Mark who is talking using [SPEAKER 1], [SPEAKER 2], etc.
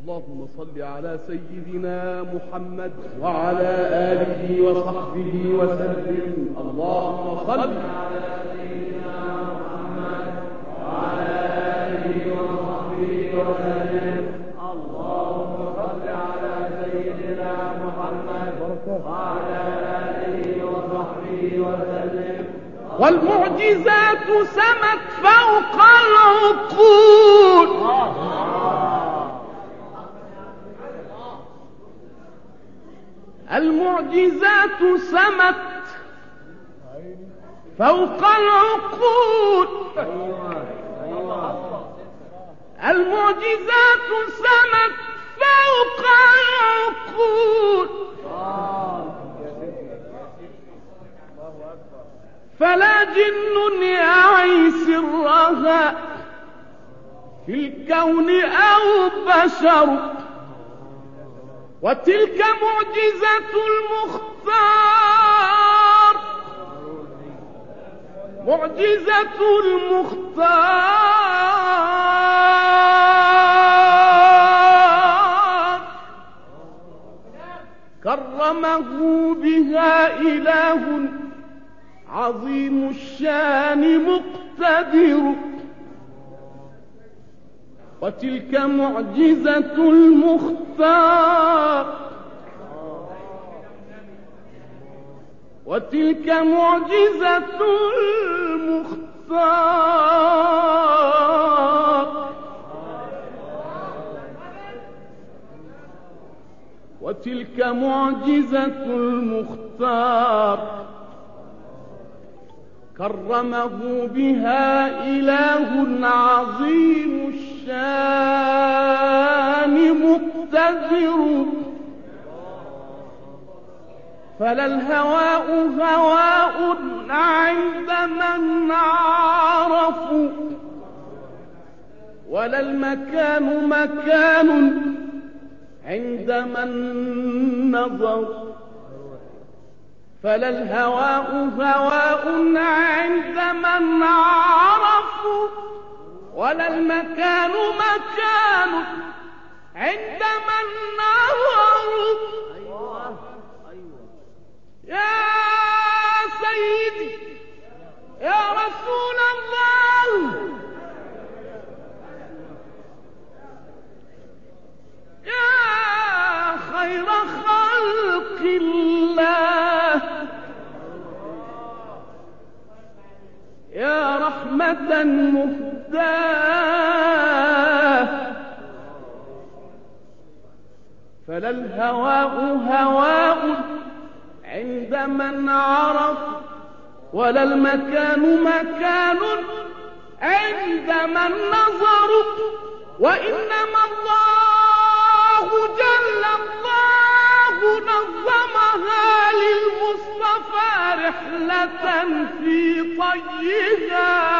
[SPEAKER 1] اللهم صل على سيدنا محمد وعلى آله وصحبه وسلم. اللهم صل على سيدنا محمد وعلى آله وصحبه وسلم. اللهم صل على سيدنا محمد وعلى آله وصحبه وسلم. والمعجزات سمت فوق العقول. المعجزات سمت فوق العقول المعجزات سمت فوق العقول فلا جن يعي سرها في الكون أو بشر. وتلك معجزة المختار. معجزة المختار. كرمه بها إله عظيم الشان مقتدر. وتلك معجزة المختار. وتلك معجزة المختار. وتلك معجزة المختار. كرمه بها إله عظيم الشان مقتدر. فلا الهواء هواء عند من عرفوا. ولا المكان مكان عند من نظر. فلا الهواء هواء عند من عرفوا. ولا المكان مكان عند من نظروا يا سيدي يا رسول الله. يا خير خلق الله. يا رحمة فلا الهواء هواء عند من عرف ولا المكان مكان عند من نظر وإنما الله جل الله نظمها للمصطفى رحلة في طيها.